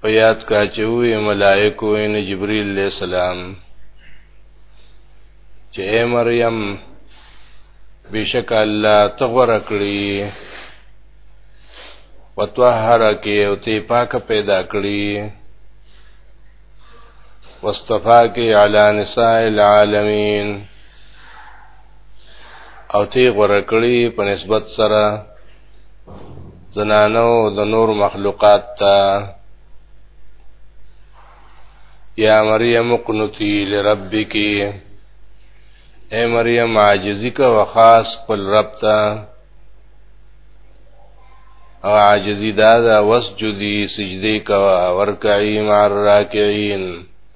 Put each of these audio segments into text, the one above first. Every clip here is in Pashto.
په یاد کا چې وی ملائکه ان جبرئیل علیہ السلام چې مریم بشک الله تغور کړی وتوهر کې او تی پاک پیدا کړی واستفاکی علی نساء العالمین او تی غوره کړی په نسبت سره زنانو د نور مخلوقات ته یا مریم قنوتی لربک اے مریم عاجزی کا وخاص پل رب تا او عاجزی دادا وسجدی سجدی کوا ورکعی مع الراکعین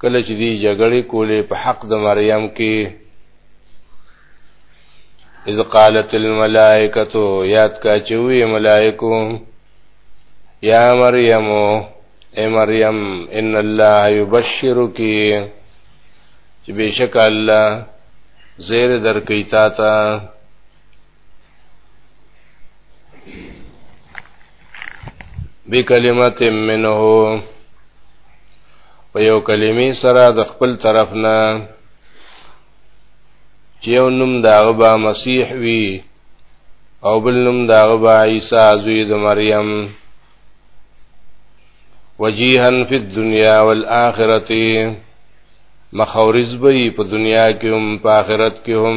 کله چې دی جګړې کولې په حق د مریم کې اذ قالت الملائکه یاد کا چوي ملائکو یا مریم اے مریم ان الله یبشرک چې بشک الله زیر در کوي تا ته بکلمت منه په یو کلمې سره د خپل طرف نه چې یو نوم دا غبا مسیح وی او بل نوم دا غبا عیسی زوی د مریم وجيها فی الدنیا والآخرته مخاورز به په دنیا کې هم په آخرت کې هم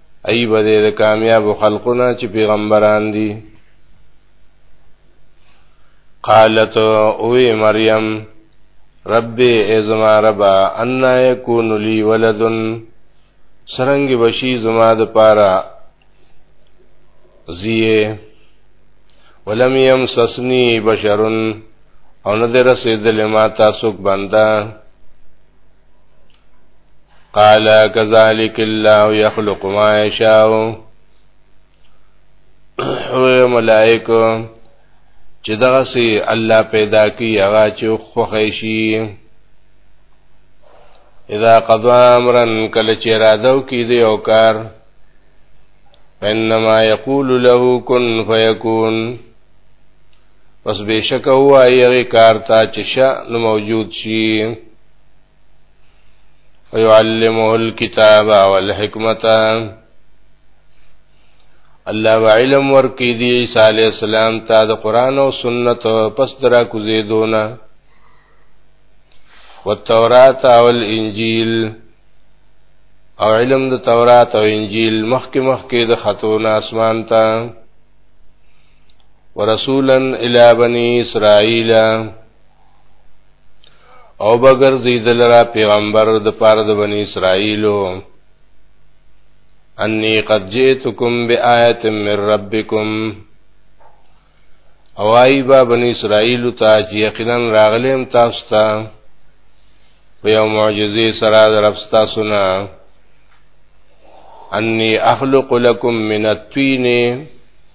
ای به د کامیاب خلقونه چې پیغمبران دي قالت اوی مریم ربي ازما ربا ان يكون لي ولد سرنګ بشي زما د پاره زیه ولم يمسسني بشرن او نه در رسیدلې ما تاسو بنده قال كذلك الله يخلق ما يشاء او ملائکه چې دغه سي الله پیدا کی هغه چې خوښي شي اذا قضا امرا کله چې رادو کی دی او کار انما یقول له کن فیکون پس بشک هو ایغه کار تا چې شأن موجود شي ويعلمه الكتاب والحکمت الله وعلم ورکی دی عیسی علی السلام ته د قران او سنت پس درا کو زیدونه والتورات او الانجیل او علم د تورات او انجیل مخک مخک د خطونه اسمان ته ورسولا الى بني اسرائيل او بغیر زیدل را پیغمبر د پار د بنی اسرائیلو انی قد جئتکم بآیت من ربکم او ای با بنی اسرائیل ته چې یقینا راغلم تاسو ته په یو معجزه سره درپستا سنا انی اخلق لكم من الطين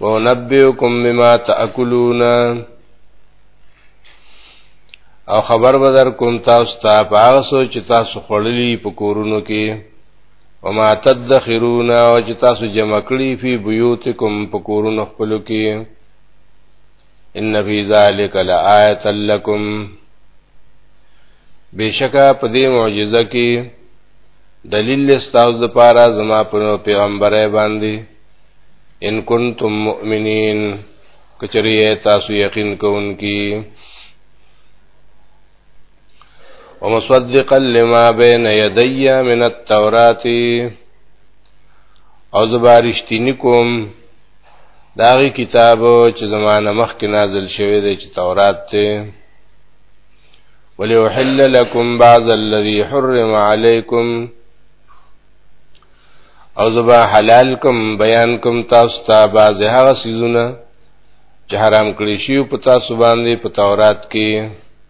ونبئکم بما تاکلون او خبر بدر کوم تاسو ته پاغه سوچ تاسو خړلې په کورونو کې وما تدخرون او چې تاسو جمع کړی فی بیوتکم په کورونو خپلو کې ان فی ذلک لآیه لکم بشکا په دې معجزه کې دلیل استاوز د پاره زما په پیغمبره باندې ان کنتم مؤمنین کچریه تاسو یقین کوونکی ومصدقا لما بين يدي من التوراة او زبارشتینی کوم داغي کتاب چې زمانه مخکې نازل شوی دی چې تورات دی وليحل لكم بعض الذي حرم عليكم او زبا حلال کوم بیان کوم تاسو ته بعض هغه سيزونه چې حرام کړی شی په تاسو باندې په تورات کې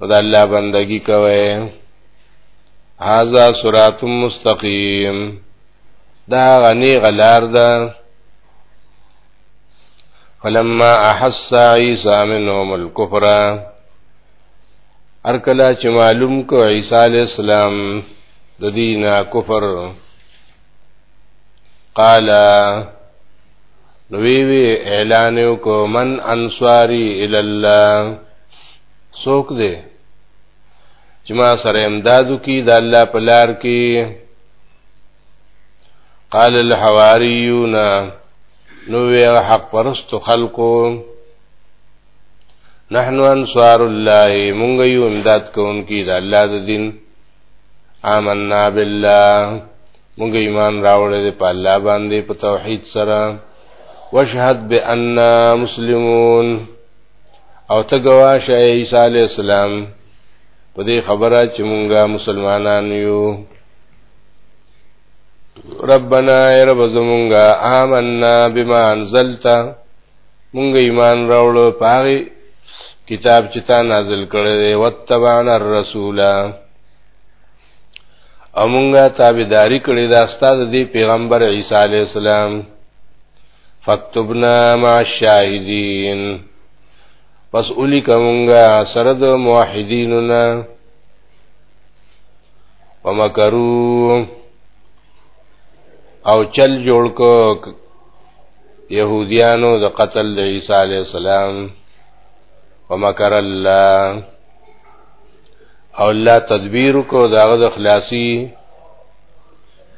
او د الله بندگی کوي هاذا صراط مستقیم دا غنی غلار ده فلما احس عیسی منهم الكفر ارکلا چې معلوم کو عیسی علی السلام د دینه کفر قال نوی وی اعلان کو من انصاری الی الله سوک دے چې ما سره امدادو کی د الله په لار کې قال الحواریون نو وی حق پرست خلقو نحنو انصار الله مونږ یو امداد کوونکی د الله د دین آمنا بالله موږ ایمان راوړل دي په الله باندې په توحید سره واشهد باننا مسلمون او ته گواشه عیسی علی السلام په دې خبره چې مونږه مسلمانان یو ربنا ای رب زمونږه آمنا بما انزلتا مونږ ایمان راوړو پاغي کتاب چې تا نازل کړی دی وتبعنا الرسول او مونږه تابعداري کړې دا استاد دی پیغمبر عیسی علی السلام فاكتبنا مع الشاهدين پس اولی کومونگا سرد موحدیننا ومکرو او چل جوړ کو يهوديانو د قتل د عيسى عليه السلام ومکر الله او الله تدبیر کو داغه د خلاصي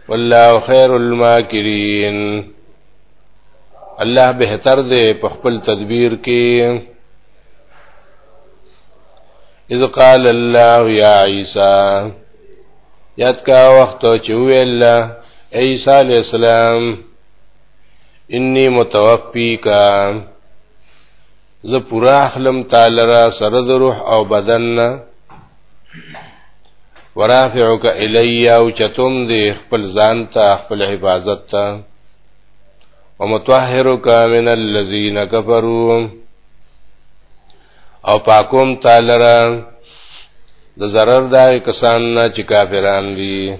والله خير الماکرین الله بهتر دی په خپل تدبیر کې اذ قال الله يا عيسى یاد کا وخت چې ویل عيسى عليه السلام انی متوفی کا زه پورا اخلم تعالی را سره د روح او بدن نه ورافعک الی او چتم دی خپل ځان ته خپل حفاظت ته ومطهرک من الذین کفروا او پاکوم تعالی را د zarar دا کسان نه چې کافران دي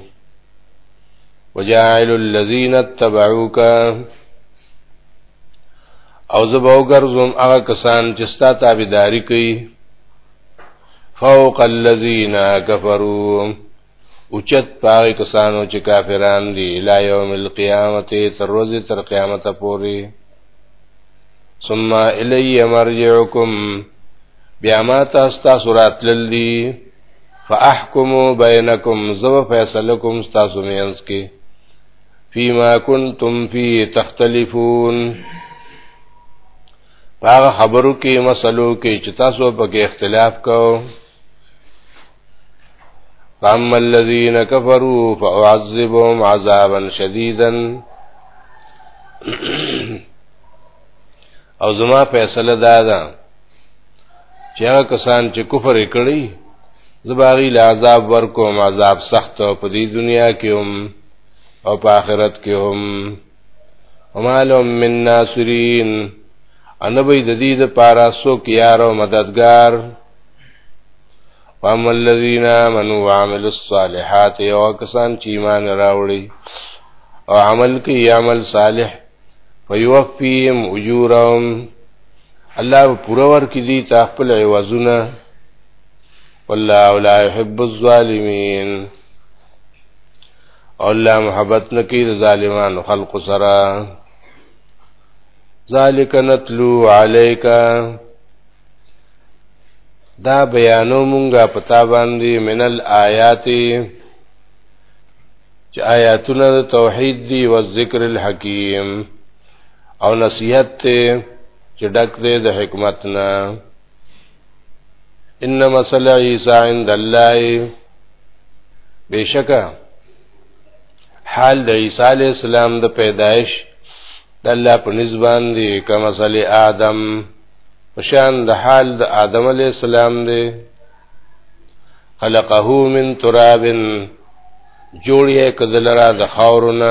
وجاعل الذين اتبعوك او زبو ګرځم هغه کسان چې ستا تابعداري کوي فوق الذين كفروا اوچت پاغی کسانو چې کافران دي الی یوم القیامت تر ورځې تر قیامت پورې ثم الی مرجعکم بیا ما تاسو تاسو راتلل دي فاحکم بینکم زو فیصله کوم تاسو مینس کې فيما كنتم فيه تختلفون هغه خبرو کې مسلو کې چې تاسو په کې اختلاف کوئ فاما الذين كفروا فاعذبهم عذابا شديدا او زما فیصله دا ده چې هغه کسان چې کفر کړی زباغی له عذاب ورکوم عذاب سخت په دې دنیا کې هم او په آخرت کې هم وما لهم من ناصرین ان به د دې لپاره څوک یار او مددگار وام الذین آمنوا وعملوا الصالحات یو کسان چې ایمان راوړي او عمل کوي عمل صالح فیوفیهم اجورهم الله پورا ور کې دي تا خپل عوضونه والله لا يحب الظالمين الله محبت نکی د ظالمان خلق سره ذالک نتلو علیک دا بیانو مونږه پتا باندې من الآیات چې آیاتونه د توحید دی او ذکر الحکیم او نصیحت ته چې ډک دی د حکمت نه ان مثل عیسی عند الله بشکا حال د عیسی علی السلام د پیدایش د الله په نسبان دی کما مثل آدم پشان د حال د آدم علی السلام دی خلقه من تراب جوړ یې کدلرا د خاورونه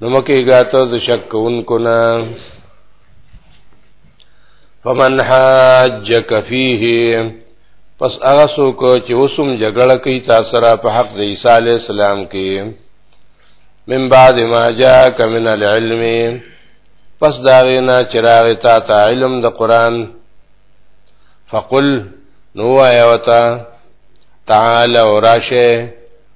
نو مکه غاته د شک کوونکو نه فمن حاجک فیه پس هغه څوک چې وسوم جګړه کوي تاسو سره په حق د عیسی علی السلام کې من بعد ما جاءك من العلم پس داغینا چراغ تا تا علم د قران فقل نو آیوتا تعالی وراشه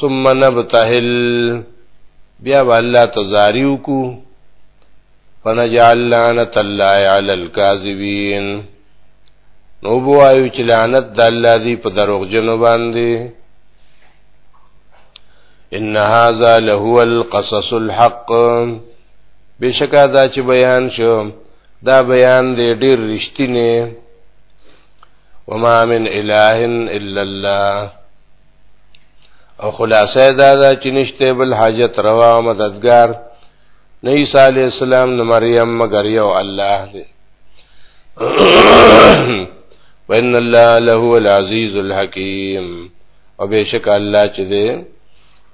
ثم نبتهل بیا والله تزاریو کو فنجعل لعنت الله علی الكاذبین نو بو ایو چې لعنت د الله دی په دروغجنو باندې ان هاذا لهو القصص الحق بشکا دا چې بیان شو دا بیان دی ډیر رښتینه وما من اله الا الله او خلاصه دا دا چې نشته بل حاجت روا او مددگار نه عیسی علی السلام نو مریم مگر یو الله دی وان الله له العزیز الحکیم او بشک الله چې دی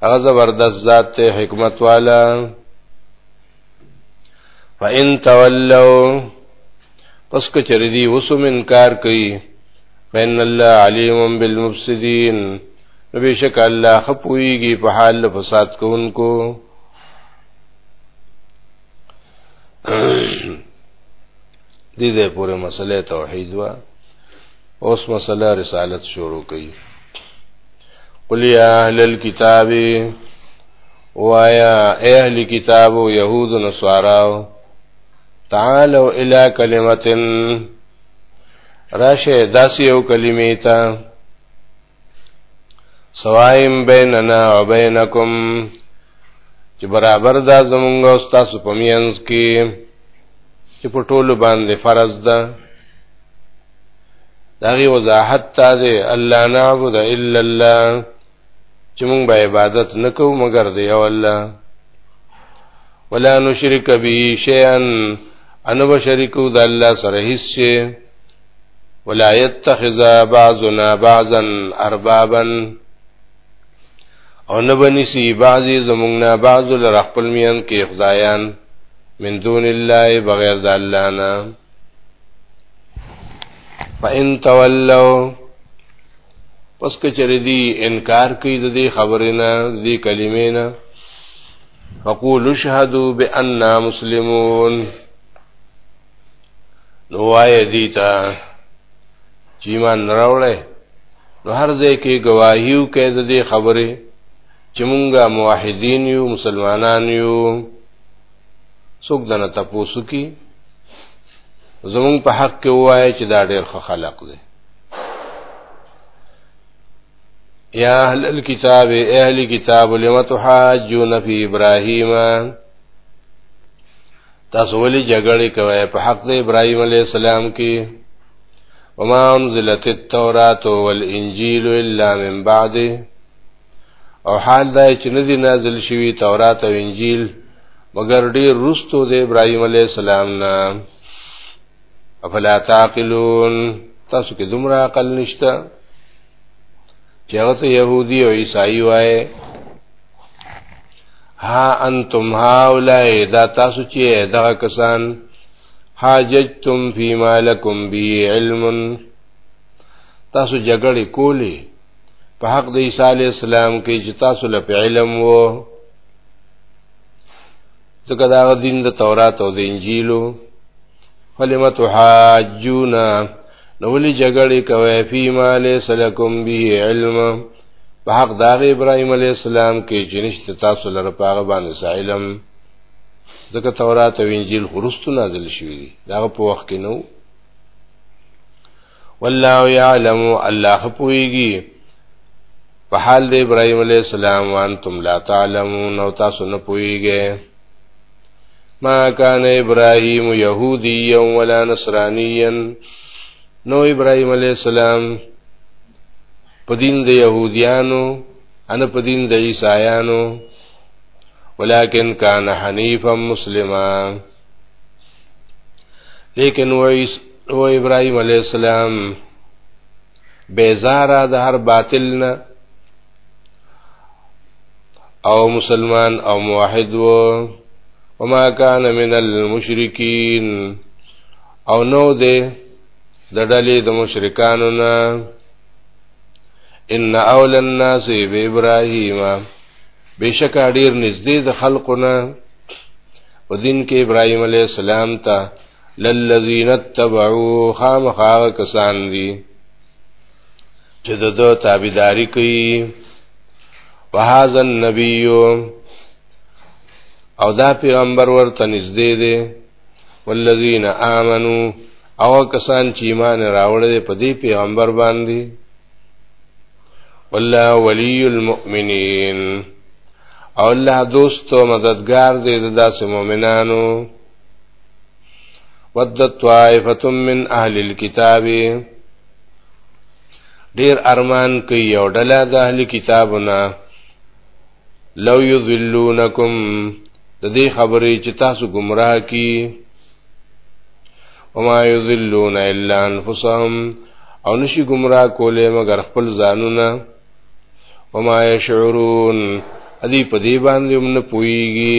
هغه زبردست ذات حکمت والا فان تولوا پس که چر دی وسم انکار کوي فان الله علیم بالمفسدين بشک الله خپويږي په حال فساد کوونکو دې دې پورې مسله توحید وا اوس مسله رسالت شروع کړي قل یا اهل الكتاب وایا اهل کتاب یهود نصارا تعالوا الى کلمتن راشه داسی او کلمې ته سوایم بیننا و بینکم چې برابر دا زمونږ او تاسو په مینځ کې چې په ټولو باندې فرض ده داغي وضاحت تا دې الله نعبد الا الله چې مونږ به عبادت نکو مگر دی او الله ولا نشرک به شیئا انو شریکو د الله سره هیڅ ولا يتخذ بعضنا بعضا اربابا او نه بنسي بعضي زمونږ نه بعض لر خپل میان کې خدایان من دون الله بغیر د الله نه فإن تولوا پس کچری دی انکار کوي د دې خبرې نه د دې کلمې نه فقولوا اشهدوا بأننا مسلمون نو وای دی ته چې مان راولې نو هر ځای کې گواهیو کې د دې خبره چې مونږه موحدین یو مسلمانان یو څوک دنه تاسو کې زمون په حق کې وای چې دا ډېر خلق دی یا اهل الكتاب اهل کتاب لم تحاجون فی ابراهیم تاسو ولې جګړې کوئ په حق د ابراهيم عليه السلام کې وما انزلت التوراة والانجيل الا من بعده او حال دا چې نه دي نازل شوی تورات او انجیل مګر ډیر رستو د ابراهيم عليه السلام نه افلا تعقلون تاسو کې دومره عقل نشته چې هغه ته يهودي او عیسائی وایي ها انتم هاولای دا تاسو چې دا کسان حاججتم فيما لكم به علم تاسو جګړې کولې په حق د عیسی علی السلام کې چې تاسو له علم وو ځکه دا دین د تورات او د انجیلو فلمت حاجونا نو ولي جګړې کوي فی ما لیس لکم به علم په حق دا ابراهیم علی السلام کې چې نشته تاسو لره پاغه باندې علم ځکه تورات او انجیل خرستو نازل شوی دی دا په وخت کې نو والله یعلم الله پویږي په حال د ابراهیم علی السلام وانتم لا تعلمون او تاسو نه پویږئ ما کان ابراهیم یهودی ولا نصرانی نو ابراهیم علی السلام په دین د يهوديانو ان په دین د عیسایانو ولكن كان حنيفا مسلما لیکن و ابراهيم عليه السلام بیزاره د هر باطل نه او مسلمان او موحد و وما كان من المشركين او نو دې د ډلې د مشرکانو نه ان اول الناس به ابراهیم بشک ډیر نږدې د خلقونه په دین کې ابراهیم علی السلام ته للذین اتبعوا خامخا کسان دي چې د دوه تابعداري کوي وهذا النبي او دا پیغمبر ورته نږدې دي والذین آمنو او کسان چې ایمان راوړل په دې پیغمبر باندې والله ولی المؤمنین او الله دوست او مددگار دې د داسې مؤمنانو ود طائفه من اهل الكتاب ډیر ارمان کوي او ډله د اهل کتابونه لو یذلونکم د دې خبرې چې تاسو گمراه کی وما یذلون الا انفسهم او نشي گمراه کولې مگر خپل ځانونه وما یشعرون ادي په دې باندې هم نه پويږي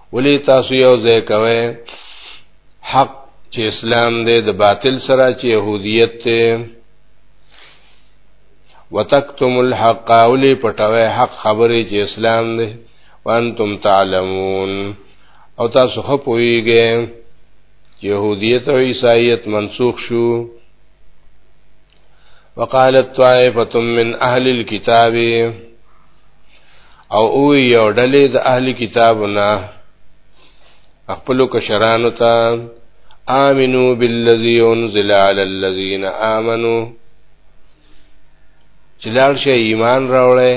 ولی تاسو یو ځای کوئ حق چې اسلام دی د باطل سره چې يهودیت دی وتکتم الحق اولی پټوي حق خبرې چې اسلام دی وانتم تعلمون او تاسو خو پويږئ يهودیت او عیسایت منسوخ شو وقالت طائفه من اهل الكتاب او او یو ډلې د اهل کتابونه خپل کشرانو ته آمنو بالذي انزل على الذين آمنوا چلار شي ایمان راوړې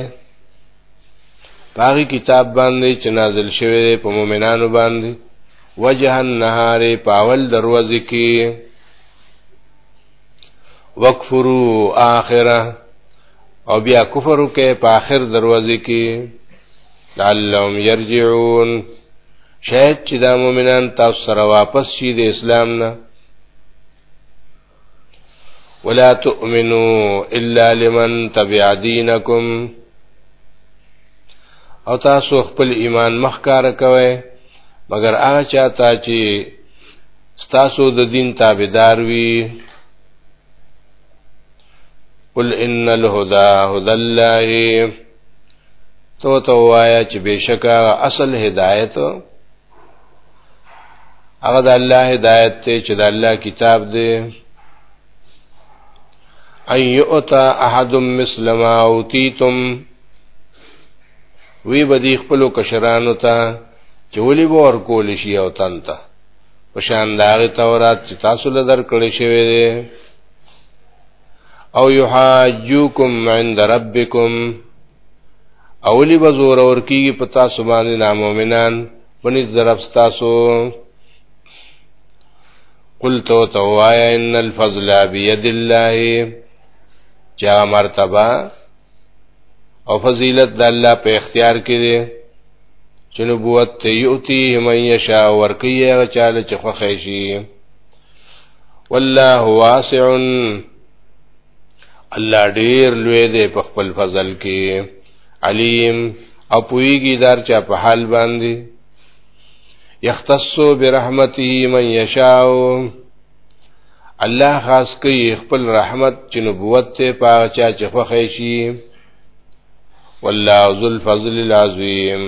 باغی کتاب باندې چې نازل شوی دی په مؤمنانو باندې وجه النهار پاول دروازې کې وکفرو آخره او بیا کفر وکې په آخر دروازه کې لعلهم يرجعون شاید چې دا مؤمنان تاسو سره واپس شي د اسلام نه ولا تؤمنوا الا لمن تبع دينكم او تاسو خپل ایمان مخکاره کوئ مگر هغه چاته چې ستاسو د دین تابعدار وي قل ان الهدى هدى الله تو تو وایا چې بشکا اصل هدایت هغه د الله هدایت ته چې د الله کتاب دی ان یؤتا احد مثل ما اوتیتم وی بدی خپل کشرانو ته چې ولي ور کول شي او تنته په شان د هغه تورات چې تاسو له درکړې شوی دی او یحاجوکم عند ربکم اولی بزور اور کیږي په تاسو باندې نامؤمنان پنځ درف تاسو قلت توایا ان الفضل بيد الله چا مرتبه او فضیلت د الله په اختیار کې دی چې نبوت ته یوتی من یشا ورکی هغه چاله چې خوښی شي والله واسع الله ډیر لوی دی په خپل فضل کې علیم او پویږي دار چا په حال باندې یختص برحمته من یشاء الله خاص کوي خپل رحمت چې نبوت ته پاغه چا چې خوښي شي والله ذو الفضل العظیم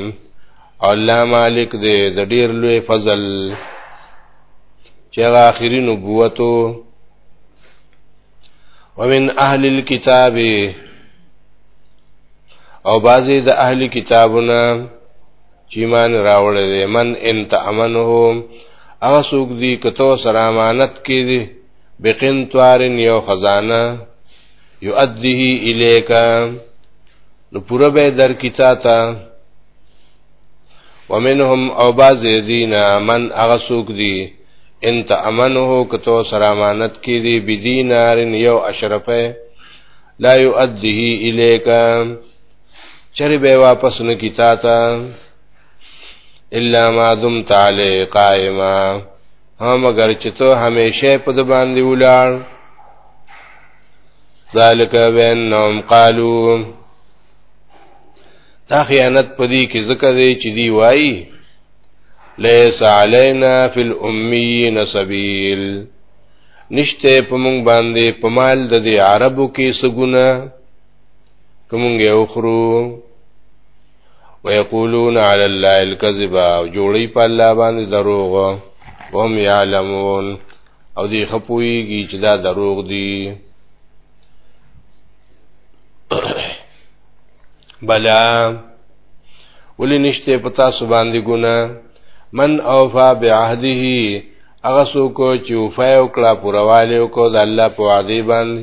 الله مالک دې د ډیر لوی فضل چې اخري نبوتو ومن اهل الكتاب او بعضی د اهل کتابونه چې ایمان راوړی دی من ان تامنهم هغه څوک دی که تو سره امانت کې دی بقنطار یو خزانه یؤدیه الیک نو پوره به در کیتا تا ومنهم او باز دینا من هغه څوک دی انت امنه کتو سره امانت کې دی بدینار یو اشرفه لا یؤدیه الیک چرې به واپس نکی تا ته الا ما دمت علی قائما هم اگر چې ته همیشه په د باندې ولاړ ذالک بینهم قالو دا خیانت پدی کې ذکر دی چې دی وایي لیس علینا فی الامیین سبیل نشته په مونږ باندې په مال د عربو کې سګونه کومنګ یو خرو ويقولون على الله الكذب او جوړي په الله باندې دروغ وهم يعلمون او دی خپويږي چې دا دروغ دي بلا ولی نشته پتا سو باندې ګنا من اوفا بعهده هغه څوک چې وفا وکړه پرواله وکړه د الله په وعده باندې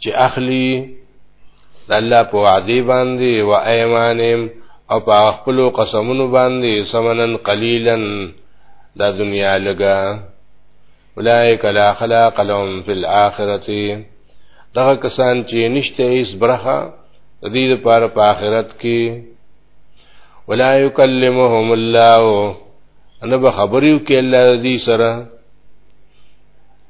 چې اخلي د الله په وعده باندې و ايمانهم او په خپل قسمونو باندې سمنن قليلا د دنیا لګا اولائک لا خلاق لهم فی الاخرته دغه کسان چې نشته هیڅ برخه د دې لپاره په آخرت کې ولا یکلمهم الله ان به خبرو کې الله دې سره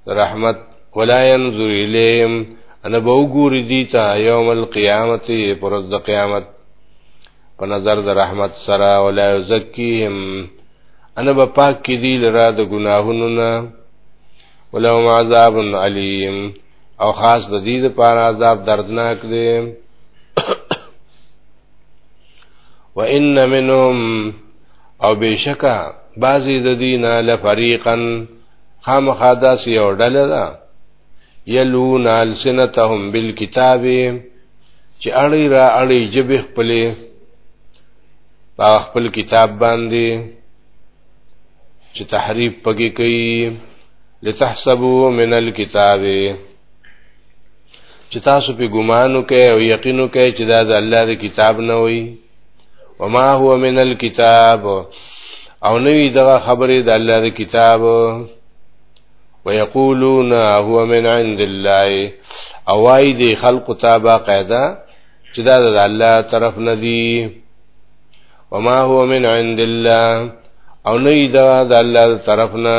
رحمت ولا ينظر اليهم انا بوګور دي تا يوم القيامت پرز د قیامت په نظر د رحمت سره ولا يزكيهم انا به پاک کی دي لرا د ګناهونو نه ولهم عذاب علیم او خاص د دې لپاره عذاب دردناک دی وان منهم او بشکا بعضی د دینه لفریقا خامخا داسې یو ډله ده یلون السنتهم بالکتاب چې اړی را اړی جبه خپلې په خپل کتاب باندې چې تحریف پکې کوي لتحسبوا من الكتاب چې تاسو په ګمانو کې او یقینو کې چې دا د الله د کتاب نه وي وما هو من الكتاب او نوی دغه خبره د الله د کتاب ويقولون هو من عند الله او واي دي خلق تابا قاعده چې دا د الله طرف نه دي وما هو من عند الله او نه دا د الله طرف نه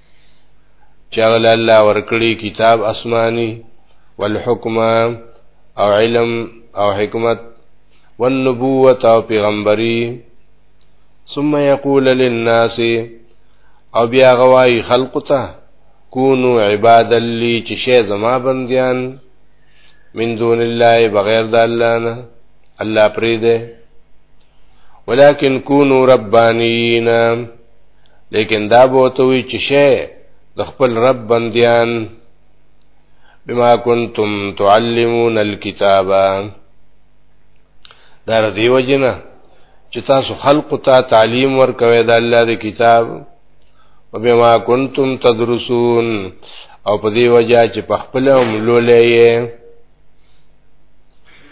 چغل الله ورکړي کتاب آسماني والحکم او علم او حکمت والنبوة او پیغمبري ثم يقول للناس او بیا غواي خلق ته کونو عباد لي چې شی زما بنديان من دون الله بغیر د الله نه الله پرې ده ولكن كونوا ربانيين لیکن دا به ته وی چې شه د خپل رب بندیان بما کنتم تعلمون الكتاب دا دی وجنه چې تاسو خلق ته تعلیم ورکوي د الله د کتاب او بما کنتم تدرسون او په دې وجہ چې په خپل هم لولې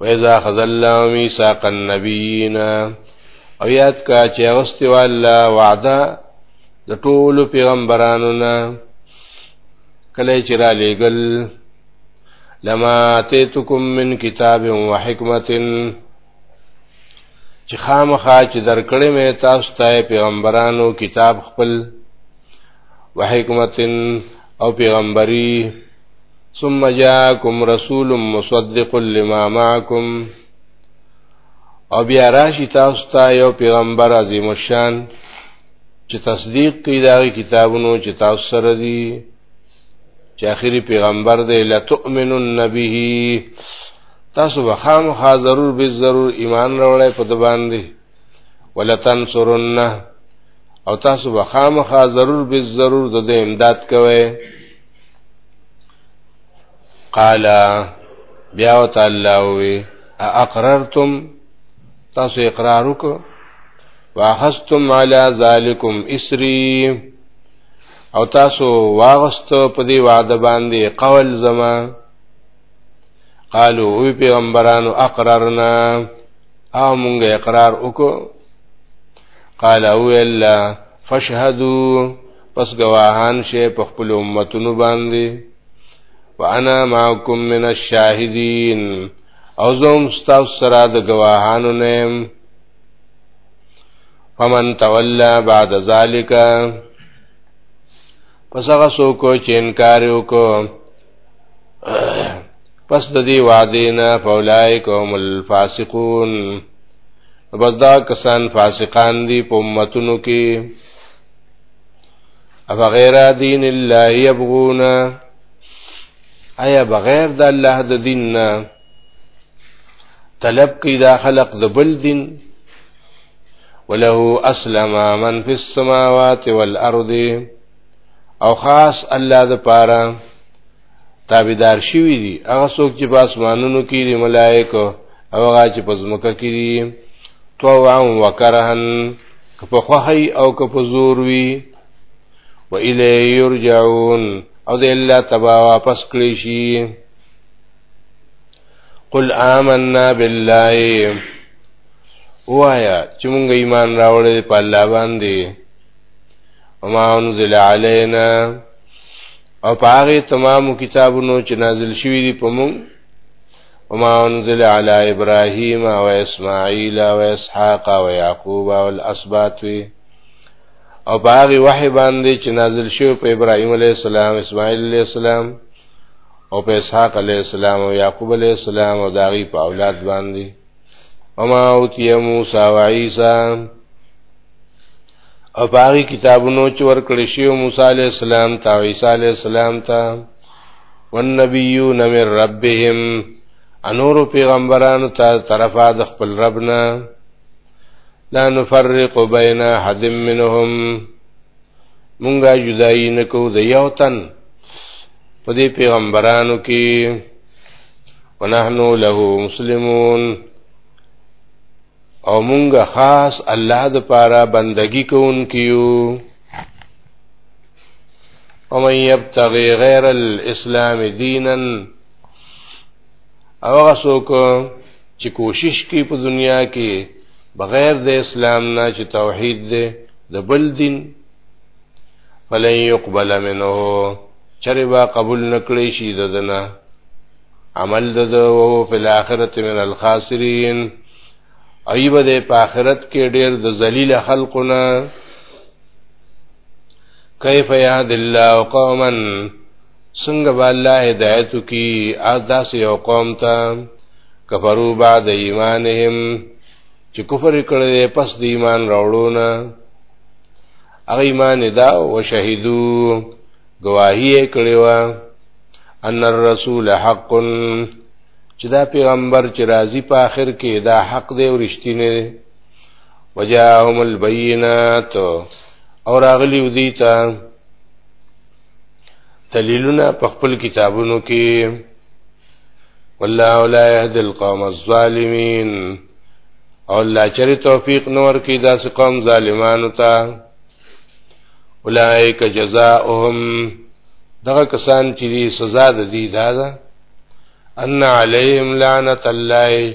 و اذا خذ الله ميثاق النبيين او یاد کا چې اوست والله وعده د ټول پیغمبرانو نه کله چې را لېګل لما اتيتكم من كتاب وحکمت چې خامخا چې درکړې مې تاسو ته پیغمبرانو کتاب خپل وحکمت او پیغمبري ثم جاءكم رسول مصدق لما معكم او بیا راشي تاسو ته یو پیغمبر عظیم الشان چې تصدیق کوي دا کتابونو چې تاسو سره دي چې اخري پیغمبر دی لتؤمنن به تاسو به خامخا ضرور به ضرور ایمان راوړی په د باندې ولتنصرنه او تاسو به خامخا ضرور به ضرور د دې امداد کوئ قال بیا وتعالى وی اقررتم تاسو اقرار وکړو واخستم على ذالکم اسری او تاسو واغست په دې وعده باندې قول زما قالو وی پیغمبرانو اقررنا او مونږ اقرار وکړو قال او الا فشهدوا پس گواهان شي په خپل امتونو باندې وانا معكم من الشاهدين او زوم ستاسو سره د گواهانو نیم فمن تولى بعد ذلك پس هغه څوک چې انکار وکړ پس د دې وعده نه فولائک هم الفاسقون بس دا کسان فاسقان دي په امتونو کې اف غیر دین الله یبغون آیا بغیر د الله د دین نه طلب کی دا خلق د بل دین وله اسلم من فی السماوات والارض او خاص الله د پاره تابعدار شوی دي هغه څوک چې په اسمانونو کې دي ملائکه او هغه چې په ځمکه کې دي طوعا وکرهن که په خوحي او که په زور وي و الی یرجعون او د الله تبا واپس کړی شي قل آمنا بالله وایا چې مونږ ایمان راوړل په الله باندې وما انزل علينا او په هغه تمام کتابونو چې نازل شوي دي په موږ وما انزل على ابراهيم او اسماعيل او اسحاق او يعقوب او الاسباط او په هغه وحي باندې چې نازل شوی په ابراهيم عليه السلام اسماعيل عليه السلام او په اسحاق عليه السلام او يعقوب عليه السلام او داغي په اولاد باندې وما اوتی موسی و عیسی او باغی کتابونو چې ورکړی شی موسی علی السلام ته عیسی علی السلام ته والنبیون من ربهم انور پیغمبرانو ته طرفه د خپل ربنا لا نفرق بین حد منهم مونږه جدائی نکو د یو تن په دې پیغمبرانو کې ونحنو له مسلمون او مونږه خاص الله د پاره بندگی کوونکیو ومن يبتغي غير الاسلام دينا او هغه څوک چې کوشش کوي په دنیا کې بغیر د اسلام نه چې توحید دی د بل دین فلن يقبل منه چرې با قبول نکړي شي ددنه عمل دد او په الاخرت من الخاسرین ایبه د په اخرت کې ډېر د ذلیل خلقونه کیف یهد الله قوما څنګه به الله هدایت کی از داس یو قوم ته کفرو بعد ایمانهم چې کفر کړي پس د ایمان راوړو نه هغه ایمان دا او شهیدو گواهی کړي وا ان الرسول حق چې دا پیغمبر چې راضی په آخر کې دا حق دی او رښتینی وجاهم البینات اور اغلی ودیتا دلیلونه په خپل کتابونو کې والله لا يهدي القوم الظالمين او الله چری توفیق نور کې داس قوم ظالمانو ته اولئک جزاؤهم دغه کسان چې دی سزا د دې دا ده ان علیهم لعنت الله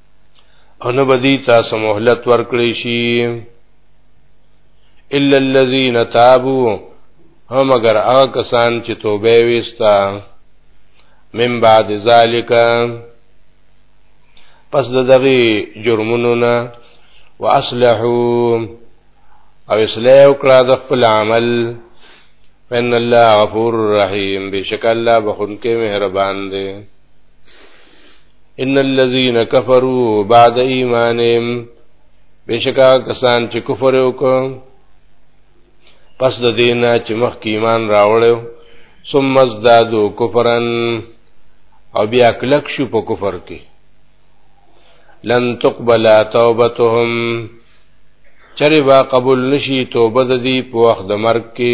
ان بدی تاسو مهلت ورکړی شي الا الذين تابوا هم اگر هغه کسان چې توبه وستا من بعد ذالک پس د دغه جرمونو نه واصلحوا او اصلاح وکړه د خپل عمل فإن الله غفور رحیم بشک الله بخون کې مهربان دی ان الذين كفروا بعد ايمانهم بشکا کسان چې کفر وکړ پس د دینه چې مخکې ایمان راوړل ثم ازدادوا كفرا او بیا کلک شو په کفر کې لن تقبل توبتهم چرې با قبول نشي توبه د دې په وخت د مرګ کې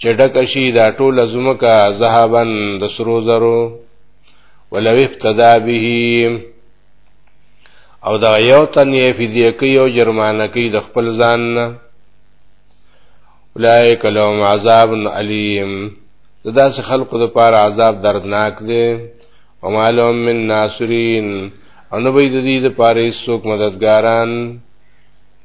چې ډکه شي دا ټوله ځمکه ذهبا د سرو زرو ولو افتدا به او دا یو تن یې فدیه کوي او جرمانه کوي د خپل ځان نه اولئک لهم عذاب علیم دا داسې خلقو د پاره عذاب دردناک دی وما لهم من ناصرین او نو به د دې د پاره هیڅوک مددګاران